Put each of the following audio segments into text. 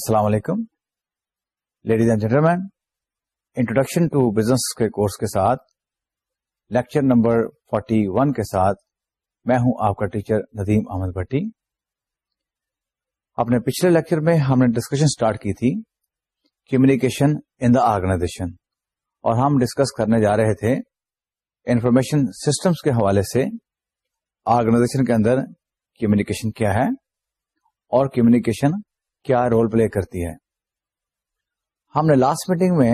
السلام علیکم ladies and gentlemen introduction to business کے کورس کے ساتھ لیکچر نمبر 41 کے ساتھ میں ہوں آپ کا ٹیچر ندیم احمد بھٹی اپنے پچھلے لیکچر میں ہم نے ڈسکشن سٹارٹ کی تھی کمیونیکیشن ان دا آرگنائزیشن اور ہم ڈسکس کرنے جا رہے تھے انفارمیشن سسٹمز کے حوالے سے آرگنائزیشن کے اندر کمیونیکیشن کیا ہے اور کمیونیکیشن کیا رول پلے کرتی ہے ہم نے لاسٹ میٹنگ میں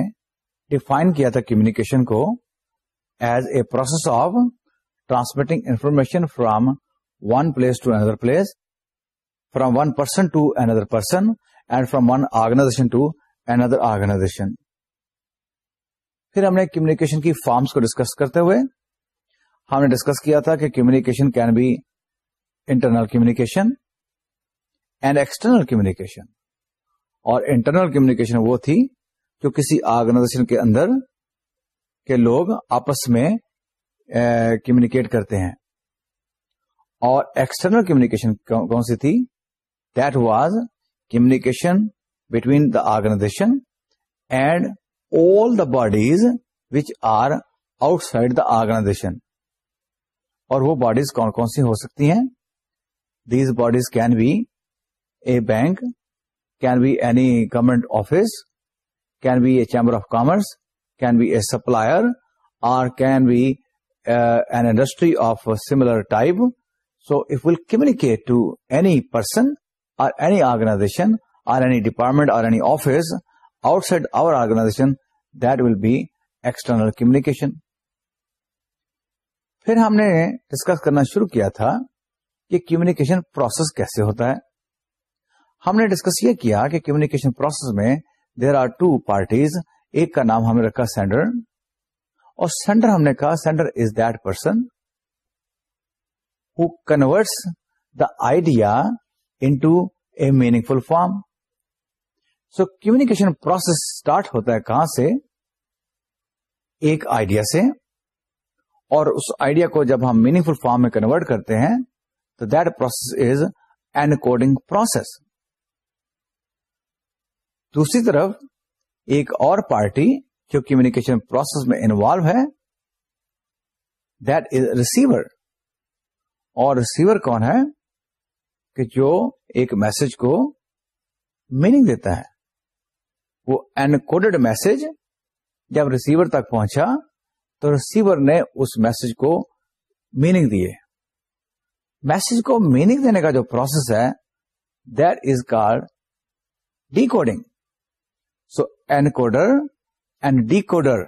ڈیفائن کیا تھا کمیونیکیشن کو as a process of transmitting information from one place to another place from one person to another person and from one organisation to another organisation پھر ہم نے کمیکیشن کی فارمس کو discuss کرتے ہوئے ہم نے ڈسکس کیا تھا کہ communication can be internal communication and external communication اور انٹرنل کمیونیکیشن وہ تھی جو کسی آرگنائزیشن کے اندر کے لوگ آپس میں کمیونیکیٹ کرتے ہیں اور ایکسٹرنل کمیونیکیشن کون سی تھی that was communication between the organisation and all the bodies which are outside the organisation اور وہ باڈیز کون کون سی ہو سکتی ہیں these bodies can be bank can be a government office can be a chamber of commerce can be a supplier or can be an industry of similar type so if will communicate to any person or any organisation or any department or an office outside of organisation that will be external communication پھر ہم نے discuss کرنا شروع کیا تھا کہ communication process کیسے ہوتا ہے ہم نے ڈسکس یہ کیا کہ کمیونیکیشن پروسیس میں دیر آر ٹو پارٹیز ایک کا نام ہم نے رکھا سینڈر اور سینڈر ہم نے کہا sender is that person who converts the idea into a meaningful form so communication process start ہوتا ہے کہاں سے ایک آئیڈیا سے اور اس آئیڈیا کو جب ہم میننگ فل فارم میں کنورٹ کرتے ہیں تو that process is encoding process دوسری طرف ایک اور پارٹی جو کمیونیکیشن پروسیس میں انوالو ہے دیٹ از ریسیور اور ریسیور کون ہے کہ جو ایک میسج کو میننگ دیتا ہے وہ انکوڈیڈ میسج جب ریسیور تک پہنچا تو ریسیور نے اس میسج کو میننگ دیے میسج کو میننگ دینے کا جو پروسیس ہے that is called decoding so encoder and coder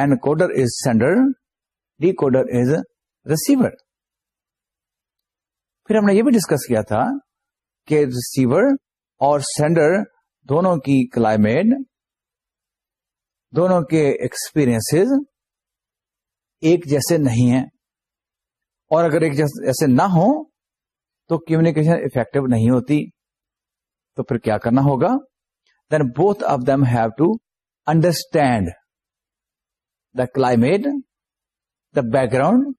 encoder is sender decoder is receiver پھر ہم نے یہ بھی ڈسکس کیا تھا کہ ریسیور اور سینڈر دونوں کی کلائمیٹ دونوں کے ایکسپیرئنس ایک جیسے نہیں ہیں اور اگر ایک جیسے نہ ہو تو کمیونیکیشن افیکٹو نہیں ہوتی تو پھر کیا کرنا ہوگا both of them have to understand the climate the background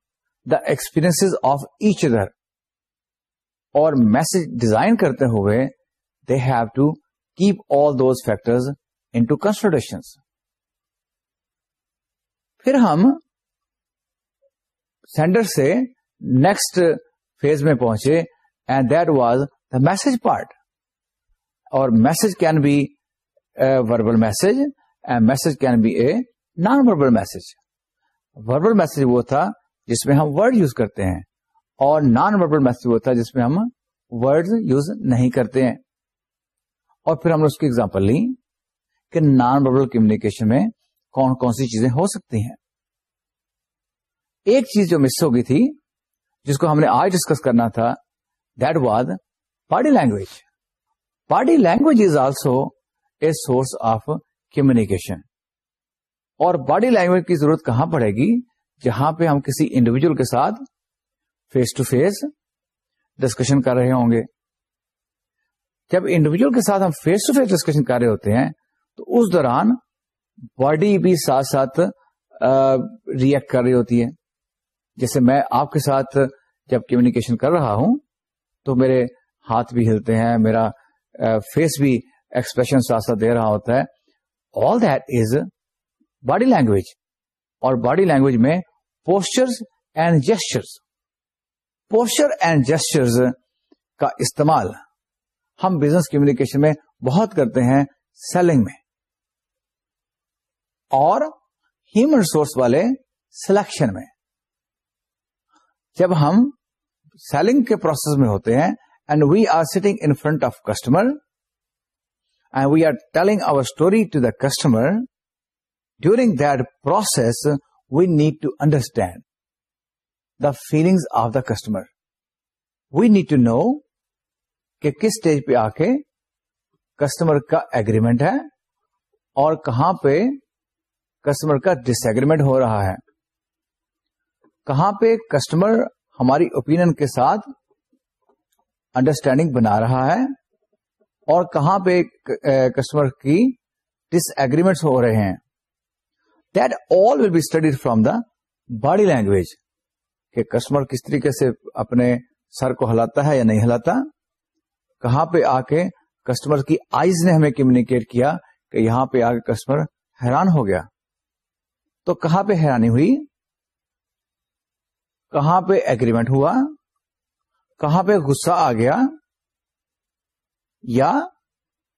the experience of each other اور میسج ڈیزائن کرتے ہوئے they have to keep all those factors into consideration پھر ہم سینڈر سے نیکسٹ فیز میں پہنچے and that was the message part اور message can be verbal message and message can be a non verbal message verbal message وہ تھا جس میں ہم ورڈ یوز کرتے ہیں اور نان وربل میسج وہ تھا جس میں ہم ورڈ یوز نہیں کرتے ہیں اور پھر ہم نے اس کی ایگزامپل لی کہ نان وربل کمیونیکیشن میں کون کون سی چیزیں ہو سکتی ہیں ایک چیز جو مس ہو گئی تھی جس کو ہم نے آج ڈسکس کرنا تھا that was the language body language is also a source of communication اور باڈی لینگویج کی ضرورت کہاں پڑے گی جہاں پہ ہم کسی انڈیویجل کے ساتھ فیس ٹو فیس ڈسکشن کر رہے ہوں گے جب انڈیویجل کے ساتھ ہم فیس ٹو فیس ڈسکشن کر رہے ہوتے ہیں تو اس دوران باڈی بھی ساتھ ساتھ ریئیکٹ کر رہی ہوتی ہے جیسے میں آپ کے ساتھ جب کمیونیکیشن کر رہا ہوں تو میرے ہاتھ بھی ہلتے ہیں میرا فیس بھی ایکسپریشن ساتھ دے رہا ہوتا ہے all that is body language اور باڈی لینگویج میں postures and gestures posture and gestures کا استعمال ہم بزنس کمیونیکیشن میں بہت کرتے ہیں سیلنگ میں اور ہیومن ریسورس والے سلیکشن میں جب ہم سیلنگ کے پروسیس میں ہوتے ہیں and we are sitting in front of customer and we are telling story story to the customer during process, we need to understand the feelings of the customer we need to know کہ کس stage پہ آ کے customer کا agreement ہے اور کہاں پہ کسٹمر کا ڈس ایگریمنٹ ہو رہا ہے کہاں پہ کسٹمر ہماری اوپین کے ساتھ انڈرسٹینڈنگ بنا رہا ہے اور کہاں پہ کسٹمر کی ڈس ایگریمنٹ ہو رہے ہیں that all will be study from the body language کہ کسٹمر کس طریقے سے اپنے سر کو ہلاتا ہے یا نہیں ہلاتا کہاں پہ آ کے کسٹمر کی آئیز نے ہمیں کمیونیکیٹ کیا کہ یہاں پہ آ کے کسٹمر حیران ہو گیا تو کہاں پہ حیرانی ہوئی کہاں پہ ایگریمنٹ ہوا کہاں پہ غصہ آ گیا یا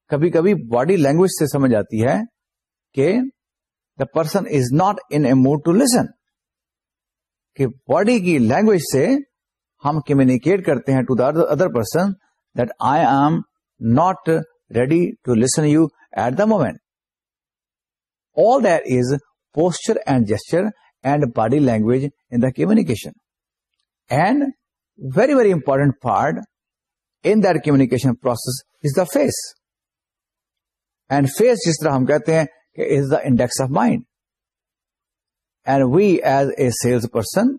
کبھی کبھی باڈی لینگویج سے سمجھ آتی ہے کہ the person is not in a mood to listen کہ باڈی کی لینگویج سے ہم کمیونیکیٹ کرتے ہیں to the other person that I am not ready to listen you at the moment all that is posture and gesture and body language in the communication and very very important part in that communication process is the face and face جس طرح ہم کہتے ہیں کہ is the index of mind and we as a sales person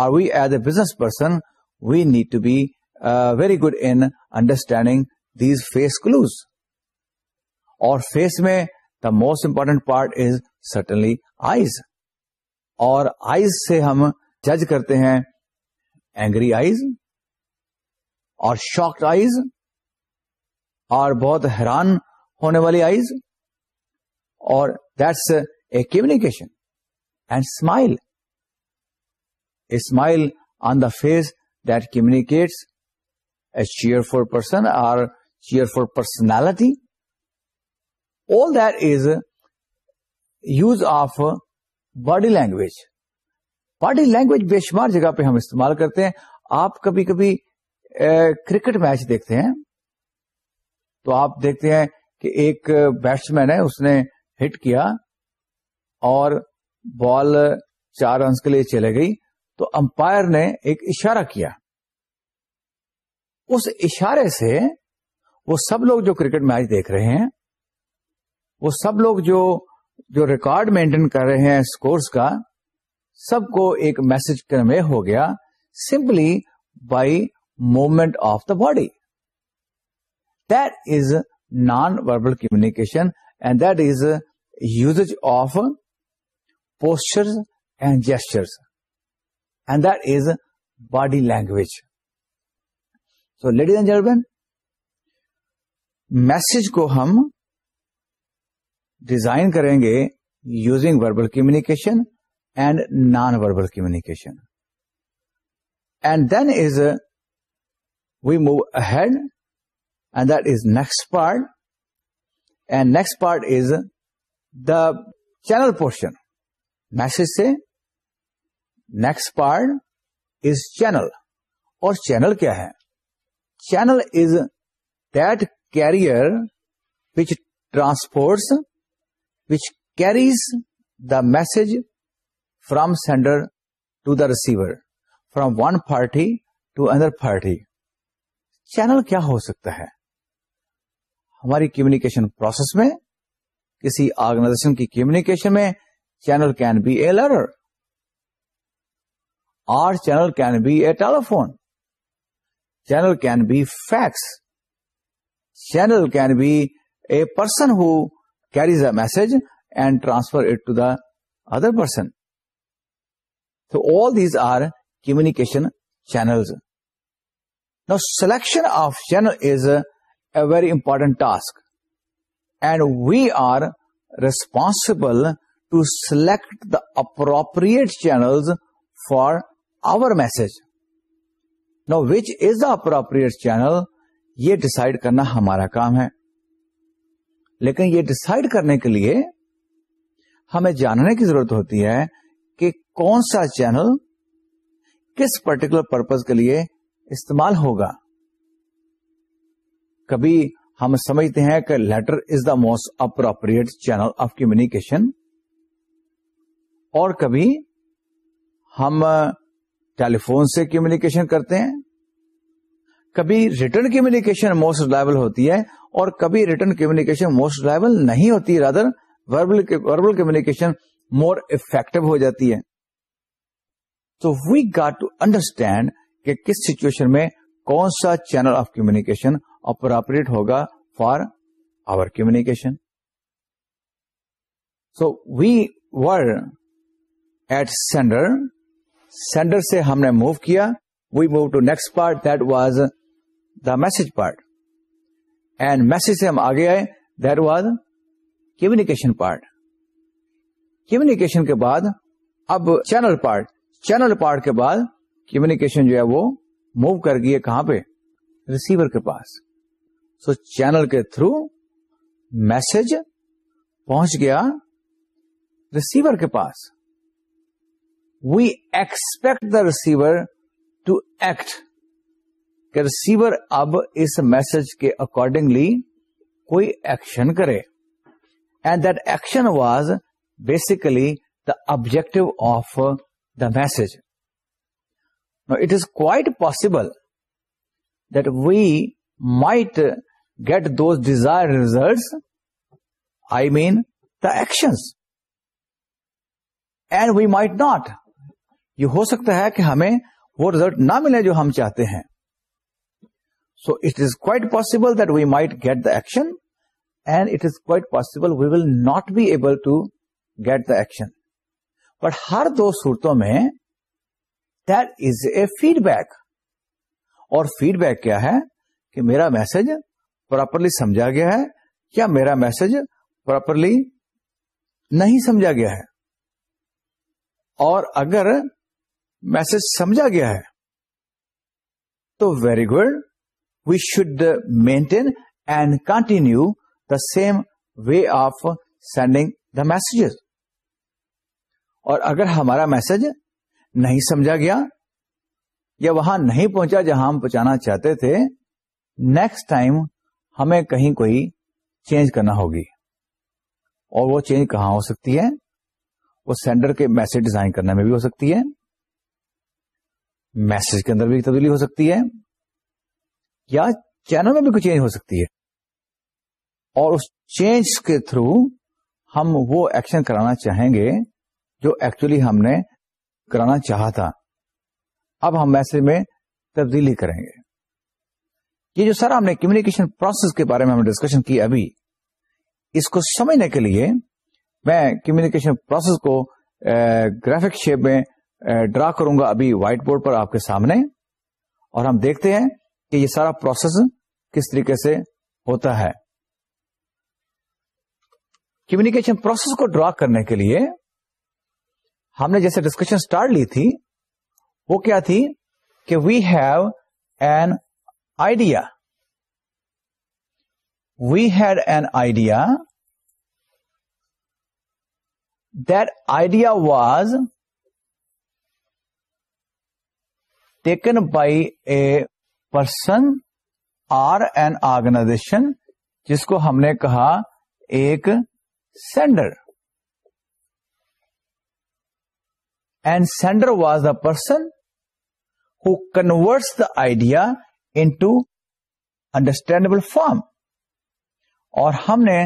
or we as a business person we need to be very good in understanding these face clues اور face میں the most important part is certainly eyes اور eyes سے ہم جج کرتے ہیں angry eyes اور shock eyes اور بہت حیران ہونے والی آئیز اور that's a communication and smile a smile on the face that communicates a cheer for person اور cheer for personality that is use of body language body language بے شمار جگہ پہ ہم استعمال کرتے ہیں آپ کبھی کبھی کرکٹ میچ دیکھتے ہیں تو آپ دیکھتے ہیں کہ ایک بیٹس مین ہے اس نے ہٹ کیا اور بال چار رنس کے لیے چلے گئی تو امپائر نے ایک اشارہ کیا اس اشارے سے وہ سب لوگ جو کرکٹ میچ دیکھ رہے ہیں وہ سب لوگ جو جو ریکارڈ مینٹین کر رہے ہیں اسکورس کا سب کو ایک میسج کنوے ہو گیا simply by movement of the body that is non verbal communication and that is use of posture and gesture and that is body language so ladies and جربن message کو ہم design کریں گے using verbal communication and non verbal communication and then is we move ahead and this next part and next part is the channel portion message سے next part is channel اور channel کیا ہے channel is that carrier which transports which carries the message from sender to the receiver from one party to other party channel کیا ہو سکتا ہے ہماری communication process میں کسی آرگنائزیشن کی کمیونیکیشن میں channel can be a لرر or channel can be a telephone channel can be fax channel can be a person who carries a message and transfer it to the other person تو all these are communication channels Now selection of channel is a, a very important task and we are responsible to select the appropriate channels for our message. Now which is the appropriate channel? یہ decide کرنا ہمارا کام ہے لیکن یہ decide کرنے کے لیے ہمیں جاننے کی ضرورت ہوتی ہے کہ کون سا چینل کس پرٹیکولر پرپز کے لیے استعمال ہوگا کبھی ہم سمجھتے ہیں کہ letter is the most appropriate channel of communication اور کبھی ہم ٹیلی فون سے کمیونیکیشن کرتے ہیں کبھی ریٹرن کمیونیکیشن موسٹ ریلائبل ہوتی ہے اور کبھی ریٹرن کمیونیکیشن موسٹ ریلائبل نہیں ہوتی rather verbal communication more effective ہو جاتی ہے تو وی گاٹ ٹو انڈرسٹینڈ کہ کس سچویشن میں کون سا چینل آف کمیونیکیشن اپراپریٹ ہوگا for our communication so we were at sender sender سے ہم نے موو کیا we move to next part that was the message part and message سے ہم آگے آئے that was communication part communication کے بعد اب چینل پارٹ چینل پارٹ کے بعد کمیونیکیشن جو ہے وہ موو کر گئی ہے کہاں پہ ریسیور کے پاس سو so, چینل کے تھرو میسج پہنچ گیا ریسیور کے پاس we expect the receiver to act کہ ریسیور اب اس میسج کے اکارڈنگلی کوئی ایکشن کرے and that action was basically the objective of the message it is quite possible that get those desire results I mean the action and we might not یہ ہو سکتا ہے کہ ہمیں وہ ریزلٹ نہ ملے جو ہم چاہتے ہیں so it is quite possible that we might get the action and it is quite possible we will not be able to get the action but ہر دو صورتوں میں that is a feedback اور feedback کیا ہے کہ میرا message properly سمجھا گیا ہے یا میرا میسج پراپرلی نہیں سمجھا گیا ہے اور اگر میسج سمجھا گیا ہے تو very good we should maintain and continue the same way of sending the messages اور اگر ہمارا میسج نہیں سمجھا گیا یا وہاں نہیں پہنچا جہاں ہم پہنچانا چاہتے تھے نیکسٹ ٹائم ہمیں کہیں کوئی چینج کرنا ہوگی اور وہ چینج کہاں ہو سکتی ہے وہ سینڈر کے میسج ڈیزائن کرنے میں بھی ہو سکتی ہے میسج کے اندر بھی تبدیلی ہو سکتی ہے یا چینل میں بھی کوئی چینج ہو سکتی ہے اور اس چینج کے تھرو ہم وہ ایکشن کرانا چاہیں گے جو ایکچولی ہم نے کرانا چاہا تھا اب ہم میسج میں تبدیلی کریں گے یہ جو سارا ہم نے کمیونیکیشن پروسیس کے بارے میں ہم نے ڈسکشن کی ابھی اس کو سمجھنے کے لیے میں کمیونیکیشن پروسیس کو گرافک شیپ میں ڈرا کروں گا ابھی وائٹ بورڈ پر آپ کے سامنے اور ہم دیکھتے ہیں کہ یہ سارا پروسیس کس طریقے سے ہوتا ہے کمیونیکیشن پروسیس کو ڈرا کرنے کے لیے ہم نے جیسے ڈسکشن اسٹارٹ لی تھی وہ کیا تھی کہ we have an idea we had an idea that idea was taken by a person or an organisation جس کو ہم نے کہا ایک sender and sender was the person who converts the idea into understandable form اور ہم نے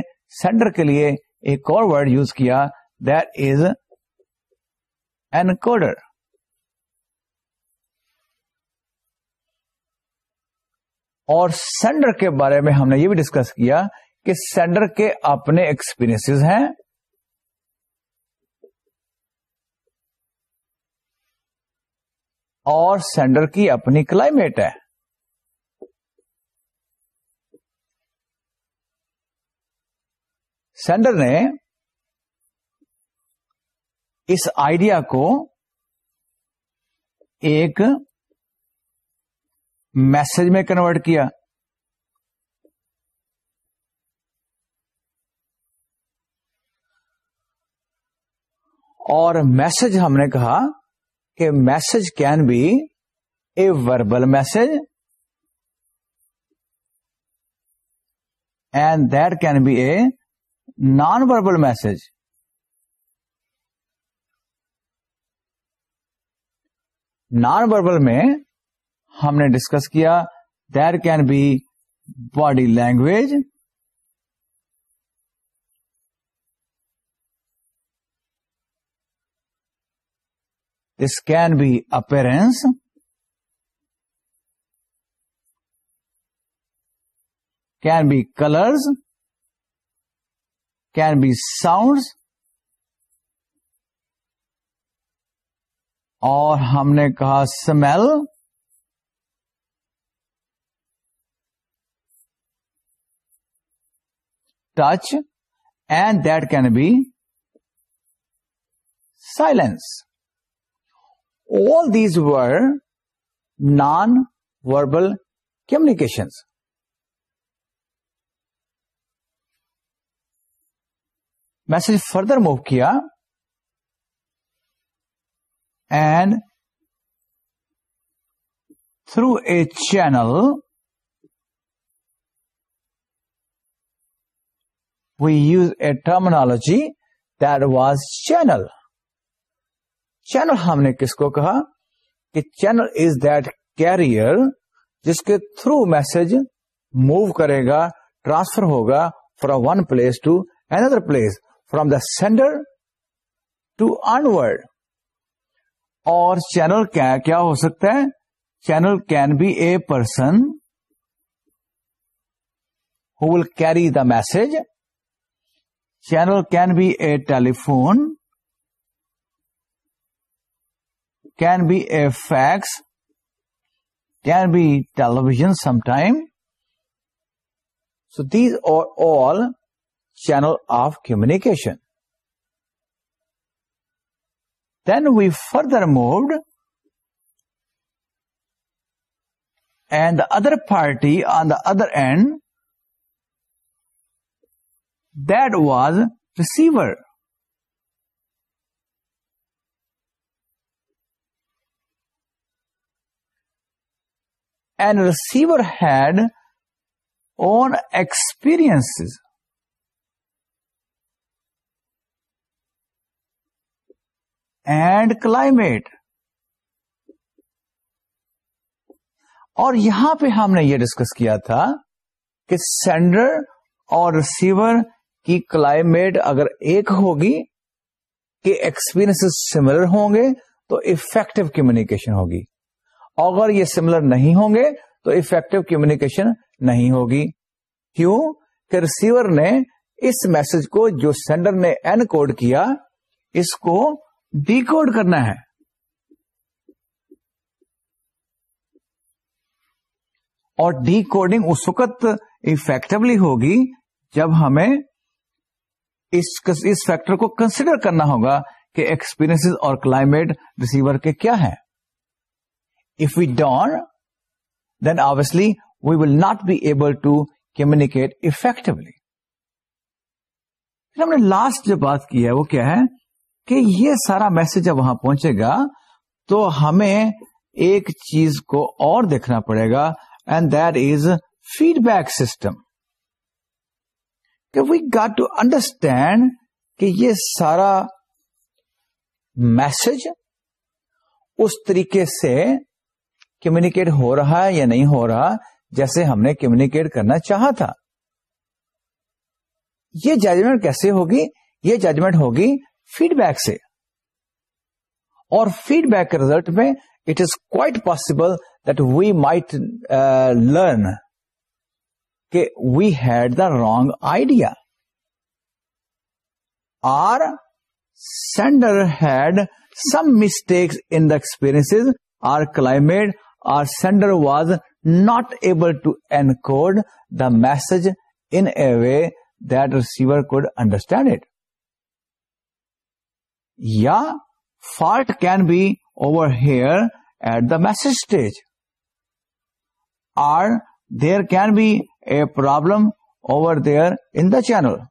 sender کے لیے ایک اور ورڈ یوز کیا دیٹ دن کوڈر اور سینڈر کے بارے میں ہم نے یہ بھی ڈسکس کیا کہ سینڈر کے اپنے ایکسپیرئنس ہیں اور سینڈر کی اپنی کلائمیٹ ہے سینڈر نے اس آئیڈیا کو ایک میسج میں کنورٹ کیا اور میسج ہم نے کہا کہ message can be a verbal message and that can be a non verbal message non verbal میں ہم نے ڈسکس کیا there can be body language this can be appearance can be colors can be sounds اور ہم نے کہا smell touch and that can be silence all these were non verbal communication message further move کیا and through a channel we use a terminology that's channel channel ہم نے کس کو کہا کہ چینل از دیٹ کیریئر جس کے through message move کرے گا ٹرانسفر ہوگا from one place to another place from the sender to onward اور چینل کیا ہو سکتا ہے channel can be a person who will carry the message channel can be a telephone can be a fax, can be television sometime. So these are all channel of communication. Then we further moved, and the other party on the other end, that was receiver. And receiver had own experience and climate اور یہاں پہ ہم نے یہ discuss کیا تھا کہ sender اور ریسیور کی کلائمیٹ اگر ایک ہوگی کہ ایکسپیرئنس سملر ہوں گے تو افیکٹو کمیونیکیشن ہوگی اگر یہ سملر نہیں ہوں گے تو افیکٹو کمیونیکیشن نہیں ہوگی کیوں کہ ریسیور نے اس میسج کو جو سینڈر نے این کوڈ کیا اس کو ڈیکوڈ کرنا ہے اور ڈیکوڈنگ اس وقت افیکٹولی ہوگی جب ہمیں اس فیکٹر کو کنسیڈر کرنا ہوگا کہ ایکسپیرئنس اور کلائمیٹ ریسیور کے کیا ہیں then the obviously we will not be able to communicate effectively ہم نے لاسٹ جو بات کی ہے وہ کیا ہے کہ یہ سارا میسج جب وہاں پہنچے گا تو ہمیں ایک چیز کو اور دیکھنا پڑے گا and that is feedback system کہ وی گاٹ ٹو انڈرسٹینڈ کہ یہ سارا میسج اس طریقے سے کمیونیکیٹ ہو رہا ہے یا نہیں ہو رہا جیسے ہم نے کمیونیکیٹ کرنا چاہا تھا یہ ججمنٹ کیسے ہوگی یہ ججمنٹ ہوگی فیڈ بیک سے اور فیڈ بیک ریزلٹ میں it is quite possible that we might learn کہ we had the wrong idea or sender had some mistakes in the experience or climate or sender was not able to encode the message in a way that receiver could understand it. Yeah, fault can be over here at the message stage, or there can be a problem over there in the channel,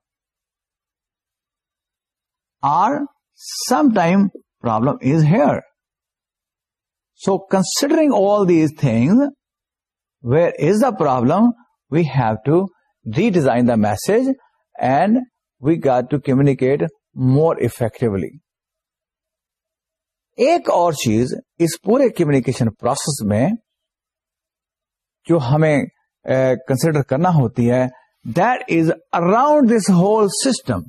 or sometime problem is here. So considering all these things where is the problem we have to redesign the message and we get to communicate more effectively ایک اور چیز اس پورے communication process میں جو ہمیں consider کرنا ہوتی ہے that is around this whole system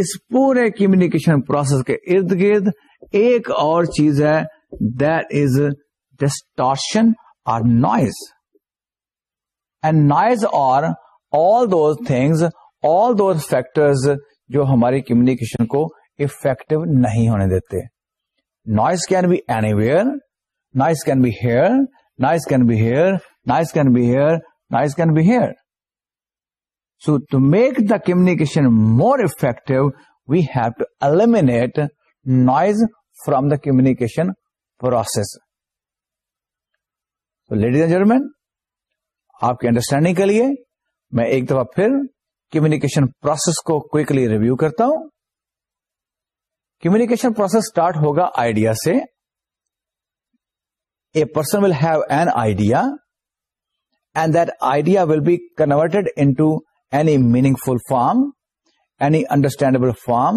اس پورے کمیونیکیشن پروسیس کے ارد گرد ایک اور چیز ہے د از ڈسٹارشن اور noise and noise are all those things all those factors جو ہماری کمیونیکیشن کو افیکٹو نہیں ہونے دیتے noise can be anywhere noise can be here noise can be here noise can be here noise can be here so to make the communication more effective we have to eliminate noise from the communication تو ladies and gentlemen آپ کے understanding کے لیے میں ایک دفعہ پھر communication process کو ریویو کرتا ہوں کمیونیکیشن پروسیس اسٹارٹ ہوگا آئیڈیا سے a person will have an idea and that idea will be converted into any meaningful form any understandable form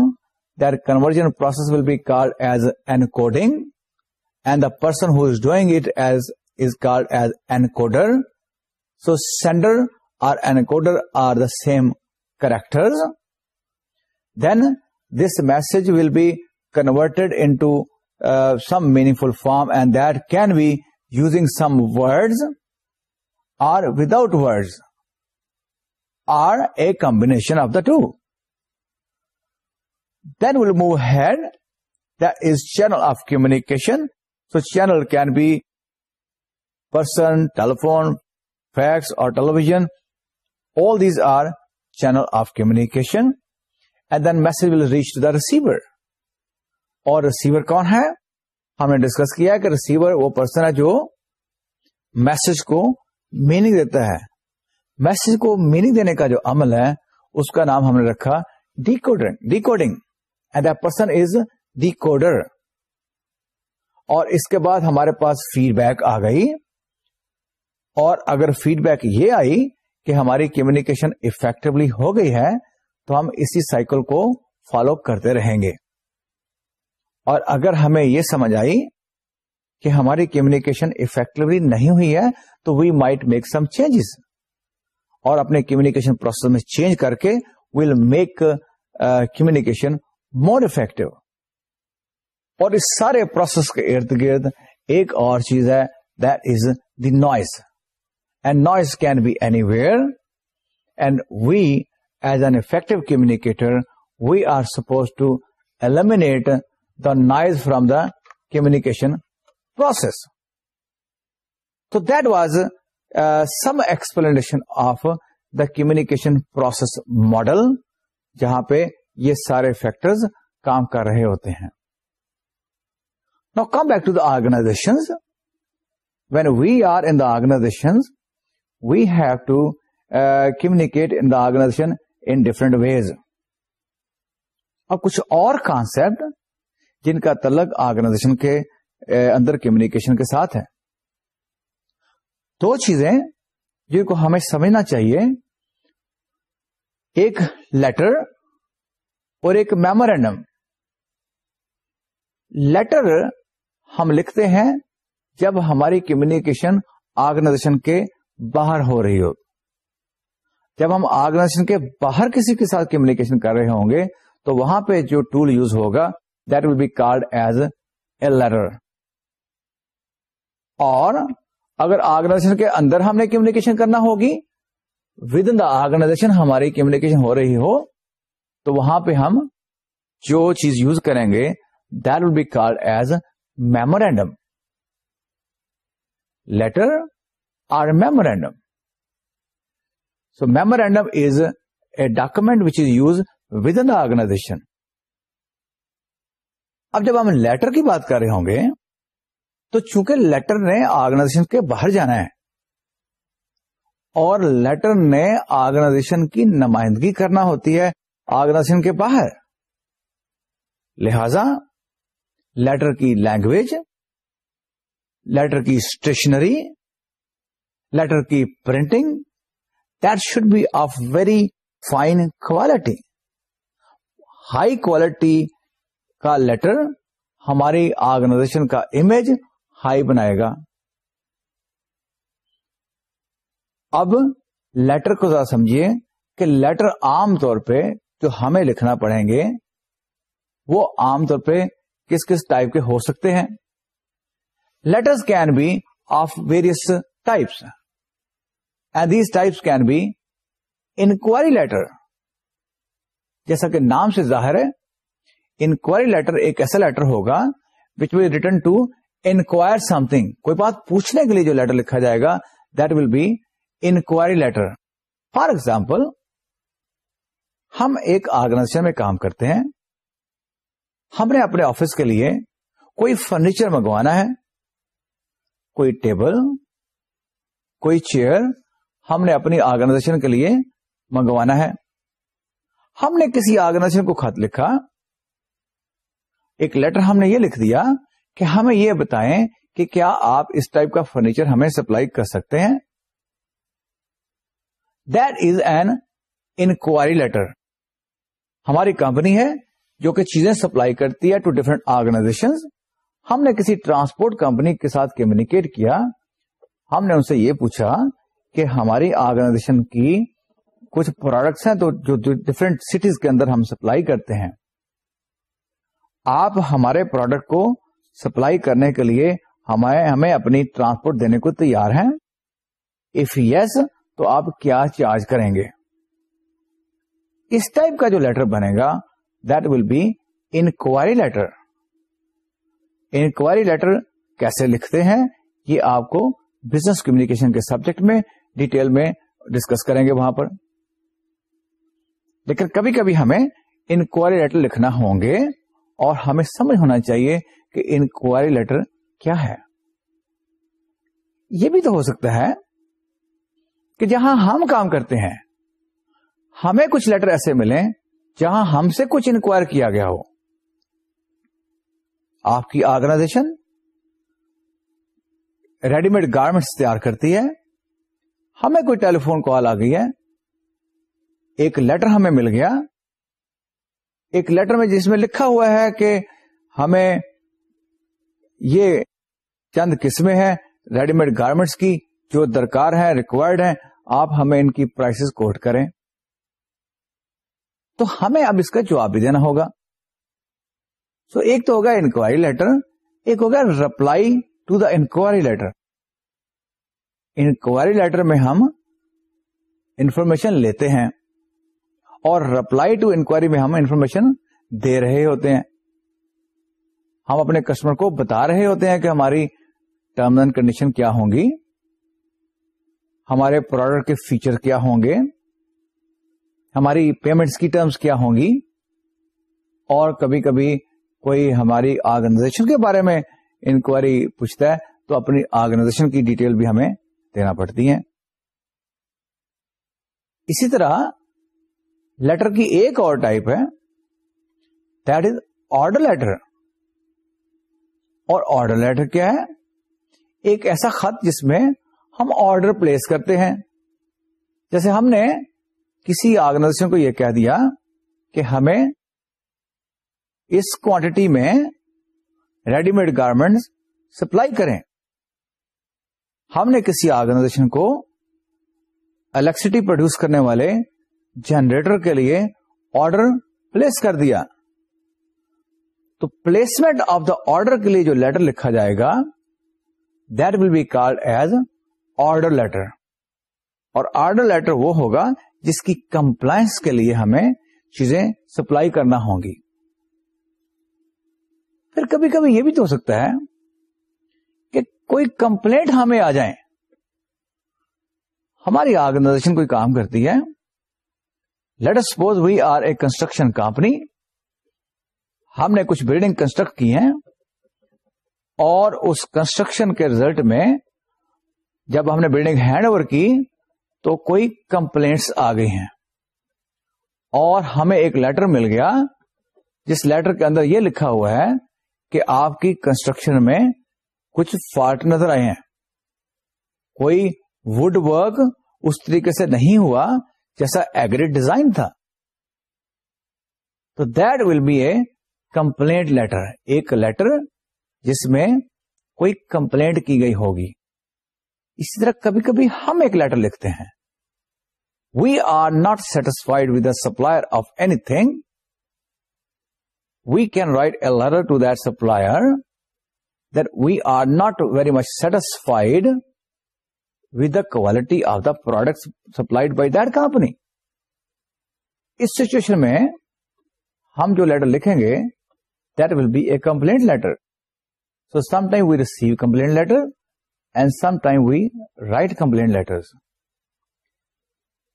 that conversion process will be called as encoding and the person who is doing it is called as encoder. So sender or encoder are the same characters. Then this message will be converted into uh, some meaningful form, and that can be using some words or without words or a combination of the two. Then we'll move ahead. That is channel of communication. Channel can be person telephone fax اور television all these are channel of communication and then message will reach the receiver اور receiver کون ہے ہم نے discuss کیا کہ receiver وہ person ہے جو میسج کو میننگ دیتا ہے میسج کو میننگ دینے کا جو عمل ہے اس کا نام ہم نے رکھا ڈیکوڈنٹ ڈیکوڈنگ اینڈ درسن از ڈیکوڈر اور اس کے بعد ہمارے پاس فیڈ بیک آ گئی اور اگر فیڈ بیک یہ آئی کہ ہماری کمیونیکیشن افیکٹولی ہو گئی ہے تو ہم اسی سائیکل کو فالو کرتے رہیں گے اور اگر ہمیں یہ سمجھ آئی کہ ہماری کمیونیکیشن افیکٹولی نہیں ہوئی ہے تو we might make some changes اور اپنے کمیونیکیشن پروسیس میں چینج کر کے will make communication more effective اور اس سارے پروسیس کے ارد گرد ایک اور چیز ہے that is the noise and noise can be anywhere and we as an effective communicator we are suppose to eliminate the noise from the communication process تو that was some explanation of the communication process model جہاں پہ یہ سارے factors کام کر رہے ہوتے ہیں come back to the organization when we are in the organization we have to communicate in the organization in different ways اور کچھ اور کانسپٹ جن کا تلک آرگنائزیشن کے اندر کمیکیشن کے ساتھ ہے دو چیزیں جن کو ہمیں سمجھنا چاہیے ایک لیٹر اور ایک میمورینڈم لیٹر ہم لکھتے ہیں جب ہماری کمیونیکیشن آرگنائزیشن کے باہر ہو رہی ہو جب ہم آرگنائزیشن کے باہر کسی کے ساتھ کمیونیکیشن کر رہے ہوں گے تو وہاں پہ جو ٹول یوز ہوگا that will be called as a letter اور اگر آرگنائزیشن کے اندر ہم نے کمیونیکیشن کرنا ہوگی ود ان دا آرگنائزیشن ہماری کمیونیکیشن ہو رہی ہو تو وہاں پہ ہم جو چیز یوز کریں گے that will be called as memorandum letter or memorandum so memorandum is a document which is used within organization اب جب ہم لیٹر کی بات کر رہے ہوں گے تو چونکہ لیٹر نے آرگنائزیشن کے باہر جانا ہے اور لیٹر نے آرگنائزیشن کی نمائندگی کرنا ہوتی ہے آرگنائزیشن کے باہر لہذا لیٹر کی لینگویج لیٹر کی اسٹیشنری لیٹر کی printing that should be of very fine quality high quality کا لیٹر ہماری آرگنائزیشن کا امیج ہائی بنائے گا اب لیٹر کو ذرا سمجھیے کہ لیٹر عام طور پہ جو ہمیں لکھنا پڑیں گے وہ عام طور پہ کس کس ٹائپ کے ہو سکتے ہیں letters can be of various types and these types can be inquiry letter جیسا کہ نام سے ظاہر ہے انکوائری لیٹر ایک ایسا لیٹر ہوگا which will return to inquire something کوئی بات پوچھنے کے لیے جو لیٹر لکھا جائے گا that will be inquiry letter for example ہم ایک آرگنائزیشن میں کام کرتے ہیں ہم نے اپنے آفس کے لیے کوئی فرنیچر منگوانا ہے کوئی ٹیبل کوئی چیئر ہم نے اپنی آرگنائزیشن کے لیے منگوانا ہے ہم نے کسی آرگنائزیشن کو خط لکھا ایک لیٹر ہم نے یہ لکھ دیا کہ ہمیں یہ بتائیں کہ کیا آپ اس ٹائپ کا فرنیچر ہمیں سپلائی کر سکتے ہیں that is an inquiry letter ہماری کمپنی ہے جو کہ چیزیں سپلائی کرتی ہے ٹو ڈفرنٹ آرگنائزیشن ہم نے کسی ٹرانسپورٹ کمپنی کے ساتھ کمیونیکیٹ کیا ہم نے ان سے یہ پوچھا کہ ہماری آرگنائزیشن کی کچھ پروڈکٹس ہیں تو جو ڈفرینٹ سٹیز کے اندر ہم سپلائی کرتے ہیں آپ ہمارے پروڈکٹ کو سپلائی کرنے کے لیے ہمیں ہمیں اپنی ٹرانسپورٹ دینے کو تیار ہیں اف یس yes, تو آپ کیا چارج کریں گے اس ٹائپ کا جو لیٹر بنے گا be inquiry letter inquiry letter کیسے لکھتے ہیں یہ آپ کو بزنس کمیونیکیشن کے سبجیکٹ میں ڈیٹیل میں ڈسکس کریں گے وہاں پر لیکن کبھی کبھی ہمیں انکوائری لیٹر لکھنا ہوں گے اور ہمیں سمجھ ہونا چاہیے کہ انکوائری لیٹر کیا ہے یہ بھی تو ہو سکتا ہے کہ جہاں ہم کام کرتے ہیں ہمیں کچھ لیٹر ایسے ملیں جہاں ہم سے کچھ انکوائر کیا گیا ہو آپ کی آرگنائزیشن ریڈی میڈ گارمنٹس تیار کرتی ہے ہمیں کوئی ٹیلی فون کال آ گئی ہے ایک لیٹر ہمیں مل گیا ایک لیٹر میں جس میں لکھا ہوا ہے کہ ہمیں یہ چند قسمیں ہیں ریڈی میڈ گارمنٹس کی جو درکار ہیں ریکوائرڈ ہیں آپ ہمیں ان کی پرائسز کوٹ کریں تو ہمیں اب اس کا جواب بھی دینا ہوگا سو ایک تو ہوگا انکوائری لیٹر ایک ہوگا reply to the inquiry letter inquiry letter میں ہم انفارمیشن لیتے ہیں اور رپلائی ٹو انکوائری میں ہم انفارمیشن دے رہے ہوتے ہیں ہم اپنے کسٹمر کو بتا رہے ہوتے ہیں کہ ہماری ٹرمز اینڈ کنڈیشن کیا ہوں گی ہمارے پروڈکٹ کے فیچر کیا ہوں گے ہماری پیمنٹس کی ٹرمز کیا ہوں گی اور کبھی کبھی کوئی ہماری آرگنائزیشن کے بارے میں انکوائری پوچھتا ہے تو اپنی آرگنائزیشن کی ڈیٹیل بھی ہمیں دینا پڑتی ہے اسی طرح لیٹر کی ایک اور ٹائپ ہے دیٹ از آرڈر لیٹر اور آرڈر لیٹر کیا ہے ایک ایسا خط جس میں ہم آرڈر پلیس کرتے ہیں جیسے ہم نے کسی آرگنائزیشن کو یہ کہہ دیا کہ ہمیں اس کوانٹٹی میں ریڈی میڈ گارمنٹ سپلائی کریں ہم نے کسی آرگنائزیشن کو الیکٹریسٹی پروڈیوس کرنے والے جنریٹر کے لیے آرڈر پلیس کر دیا تو پلیسمنٹ آف دا آرڈر کے لیے جو لیٹر لکھا جائے گا that will be called as order letter اور آرڈر لیٹر وہ ہوگا جس کی کمپلائنس کے لیے ہمیں چیزیں سپلائی کرنا ہوں گی پھر کبھی کبھی یہ بھی تو ہو سکتا ہے کہ کوئی کمپلینٹ ہمیں آ جائیں ہماری آرگنائزیشن کوئی کام کرتی ہے as suppose we are a construction company ہم نے کچھ بلڈنگ کنسٹرکٹ کی ہیں اور اس کنسٹرکشن کے ریزلٹ میں جب ہم نے بلڈنگ ہینڈ اوور کی تو کوئی کمپلینٹس آ گئی ہیں اور ہمیں ایک لیٹر مل گیا جس لیٹر کے اندر یہ لکھا ہوا ہے کہ آپ کی کنسٹرکشن میں کچھ فالٹ نظر آئے ہیں کوئی وڈ ورک اس طریقے سے نہیں ہوا جیسا ایگریڈ ڈیزائن تھا تو that will be a complaint letter ایک لیٹر جس میں کوئی کمپلینٹ کی گئی ہوگی اسی طرح کبھی کبھی ہم ایک لیٹر لکھتے ہیں we are not satisfied with the supplier of anything we can write a letter to that supplier that we are not very much satisfied with the quality of the product supplied by that company us situation میں ہم جو letter لکھیں گے that will be a complaint letter so some time we receive complaint letter and some time we write complain letters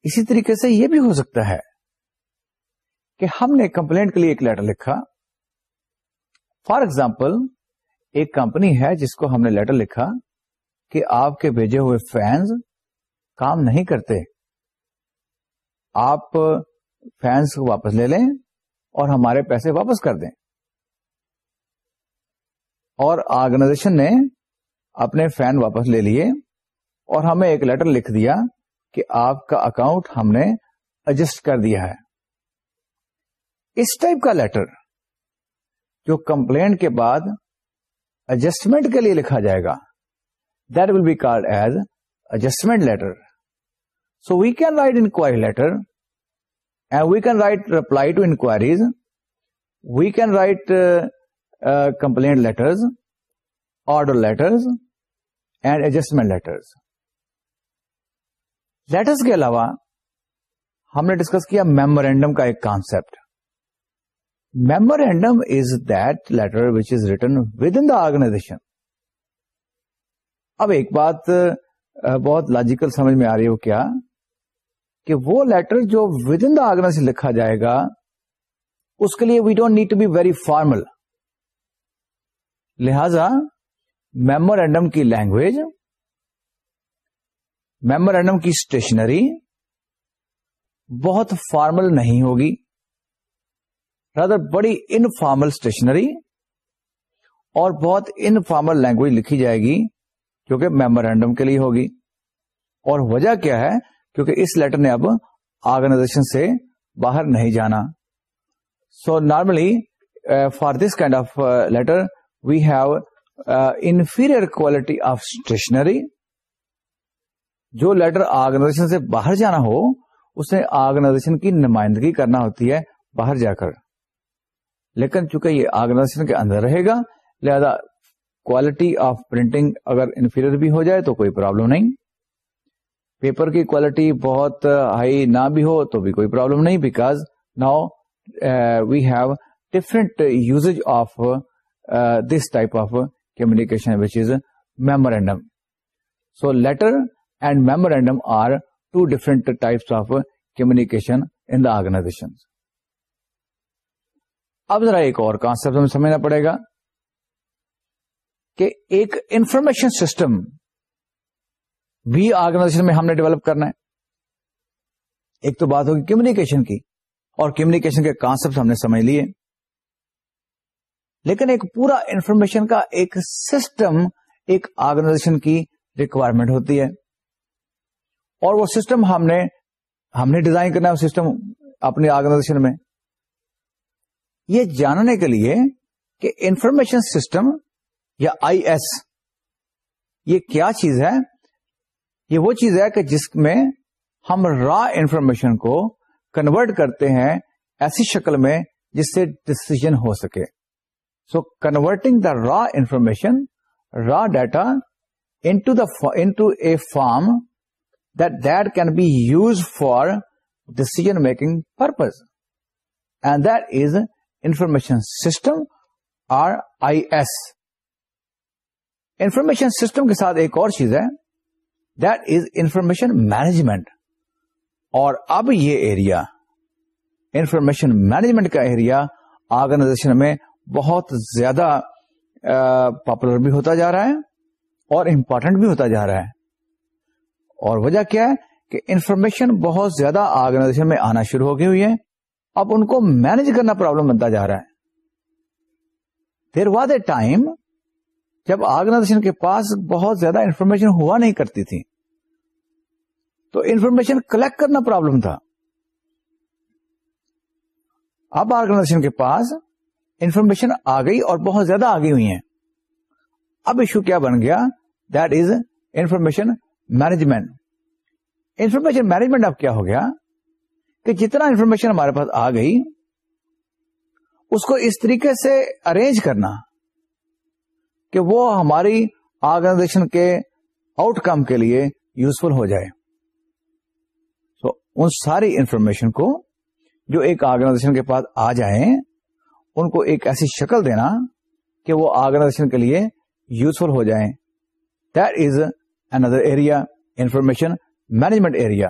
اسی طریقے سے یہ بھی ہو سکتا ہے کہ ہم نے کمپلینٹ کے لیے ایک لیٹر لکھا فار ایگزامپل ایک کمپنی ہے جس کو ہم نے لیٹر لکھا کہ آپ کے بھیجے ہوئے فینز کام نہیں کرتے آپ فینس کو واپس لے لیں اور ہمارے پیسے واپس کر دیں اور آرگنائزیشن نے اپنے فین واپس لے لیے اور ہمیں ایک لیٹر لکھ دیا کہ آپ کا اکاؤنٹ ہم نے ایڈجسٹ کر دیا ہے اس ٹائپ کا لیٹر جو کمپلینٹ کے بعد ایڈجسٹمنٹ کے لیے لکھا جائے گا that will be called as adjustment letter so we can write inquiry letter and we can write reply to inquiries we can write complaint letters order letters and adjustment letters letters کے علاوہ ہم نے discuss کیا memorandum کا ایک concept memorandum is that letter which is within the organization اب ایک بات بہت لاجیکل سمجھ میں آ رہی ہو کیا کہ وہ لیٹر جو ود ان دا آرگنائزیشن لکھا جائے گا اس کے لیے we don't need to be very formal لہذا میمورینڈم کی لینگویج میمورینڈم کی اسٹیشنری بہت فارمل نہیں ہوگی بڑی انفارمل اسٹیشنری اور بہت انفارمل لینگویج لکھی جائے گی جو کہ میمورینڈم کے لیے ہوگی اور وجہ کیا ہے کیونکہ اس لیٹر نے اب آرگنائزیشن سے باہر نہیں جانا so normally for this kind of letter we have inferior quality of stationery جو لیٹر آرگنائزیشن سے باہر جانا ہو اسے آرگنائزیشن کی نمائندگی کرنا ہوتی ہے باہر جا کر لیکن چونکہ یہ آرگنائزیشن کے اندر رہے گا لہذا کوالٹی آف پرنٹنگ اگر انفیریئر بھی ہو جائے تو کوئی پرابلم نہیں پیپر کی کوالٹی بہت ہائی نہ بھی ہو تو بھی کوئی پرابلم نہیں because now we have different use of this type of communication which is memorandum. So letter and memorandum are two different types of communication in the organization. اب ذرا ایک اور کانسپٹ ہمیں سمجھنا پڑے گا کہ ایک انفارمیشن سسٹم بھی آرگنائزیشن میں ہم نے ڈیولپ کرنا ہے ایک تو بات ہوگی کمیونیکیشن کی اور کمیونیکیشن کے کانسپٹ ہم نے سمجھ لیے لیکن ایک پورا انفارمیشن کا ایک سسٹم ایک آرگنائزیشن کی ریکوائرمنٹ ہوتی ہے اور وہ سسٹم ہم نے ہم نے ڈیزائن کرنا ہے سسٹم اپنی آرگنائزیشن میں یہ جاننے کے لیے کہ انفارمیشن سسٹم یا آئی ایس یہ کیا چیز ہے یہ وہ چیز ہے کہ جس میں ہم را انفارمیشن کو کنورٹ کرتے ہیں ایسی شکل میں جس سے ڈسیزن ہو سکے so converting the raw information raw the into a form that that can be used for decision making purpose and that is information system or I S information system کے ساتھ ایک اور چیز ہے دیٹ از انفارمیشن مینجمنٹ اور اب یہ area information management کا ایریا آرگنائزیشن میں بہت زیادہ پاپولر بھی ہوتا جا رہا ہے اور امپورٹنٹ بھی ہوتا جا رہا ہے اور وجہ کیا ہے کہ انفارمیشن بہت زیادہ آرگنائزیشن میں آنا شروع ہو گئی ہوئی ہے اب ان کو مینج کرنا پرابلم بنتا جا رہا ہے دیر واد اے ٹائم جب آرگنائزیشن کے پاس بہت زیادہ انفارمیشن ہوا نہیں کرتی تھی تو انفارمیشن کلیکٹ کرنا پرابلم تھا اب آرگنائزیشن کے پاس انفارمیشن آ گئی اور بہت زیادہ آگے ہوئی ہیں اب ایشو کیا بن گیا that is information management information management اب کیا ہو گیا کہ جتنا انفارمیشن ہمارے پاس آ گئی اس کو اس طریقے سے ارینج کرنا کہ وہ ہماری آرگنائزیشن کے آؤٹ کم کے لیے یوزفل ہو جائے so, ان ساری انفارمیشن کو جو ایک آرگنائزیشن کے پاس آ جائیں ان کو ایک ایسی شکل دینا کہ وہ آرگنائزیشن کے لیے یوزفل ہو جائیں that another area information management area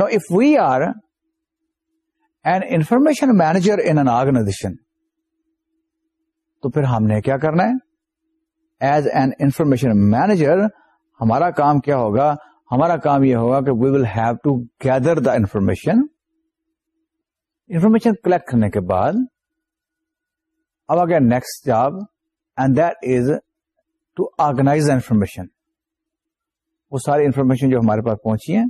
now if we are an information manager in an organization تو پھر ہم نے کیا کرنا ہے ایز این انفارمیشن مینیجر ہمارا کام کیا ہوگا ہمارا کام یہ ہوگا کہ we will have to gather the information information collect کرنے کے بعد اب آ گیا next job and that is to organize information وہ ساری انفارمیشن جو ہمارے پاس پہنچی ہیں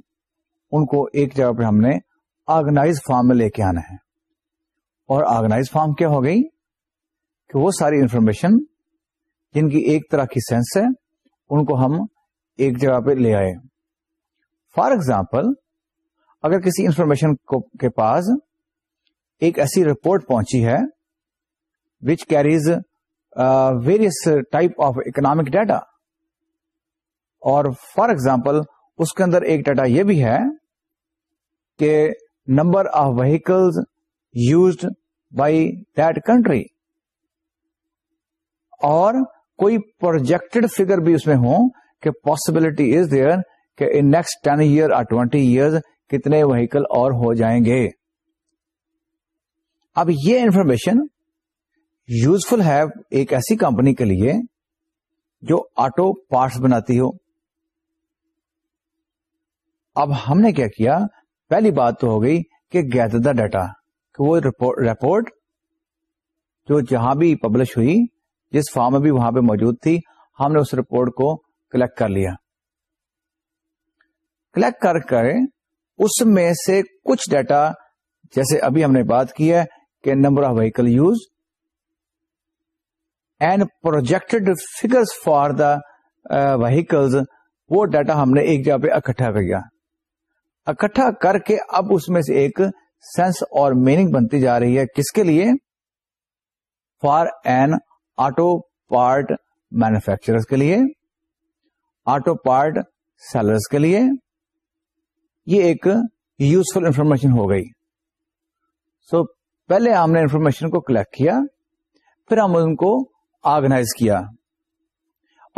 ان کو ایک جگہ پہ ہم نے آرگنائز فارم میں لے کے آنا ہے اور آرگنائز فارم کیا ہو گئی کہ وہ ساری انفارمیشن جن کی ایک طرح کی سینس ہے ان کو ہم ایک جگہ پہ لے آئے فار ایگزامپل اگر کسی انفارمیشن کے پاس ایک ایسی رپورٹ پہنچی ہے which carries various type of economic data اور فار ایگزامپل اس کے اندر ایک ڈیٹا یہ بھی ہے کہ number of vehicle used by country اور کوئی پروجیکٹ فیگر بھی اس میں ہوں کہ پاسبلٹی از دیئر کہ ان نیکسٹ ٹین ایئر اور ٹوینٹی ایئر کتنے وہیکل اور ہو جائیں گے اب یہ انفارمیشن یوزفل ہے ایک ایسی کمپنی کے لیے جو آٹو پارٹس بناتی ہو اب ہم نے کیا کیا پہلی بات تو ہو گئی کہ گیدر دا ڈیٹا کہ وہ رپورٹ جو جہاں بھی پبلش ہوئی جس فارم میں بھی وہاں پہ موجود تھی ہم نے اس رپورٹ کو کلیکٹ کر لیا کلیکٹ کر کر اس میں سے کچھ ڈیٹا جیسے ابھی ہم نے بات کی ہے number of vehicle use and projected figure for the vehicles وہ ڈیٹا ہم نے ایک جگہ پہ اکٹھا کیا اکٹھا کر کے اب اس میں سے ایک سینس اور میننگ بنتی جا رہی ہے کس کے لیے for an auto part manufacture کے لیے آٹو پارٹ سیلر کے لیے یہ ایک یوزفل انفارمیشن ہو گئی سو پہلے ہم نے انفارمیشن کو کلیکٹ کیا پھر ہم ان کو آرگنائز کیا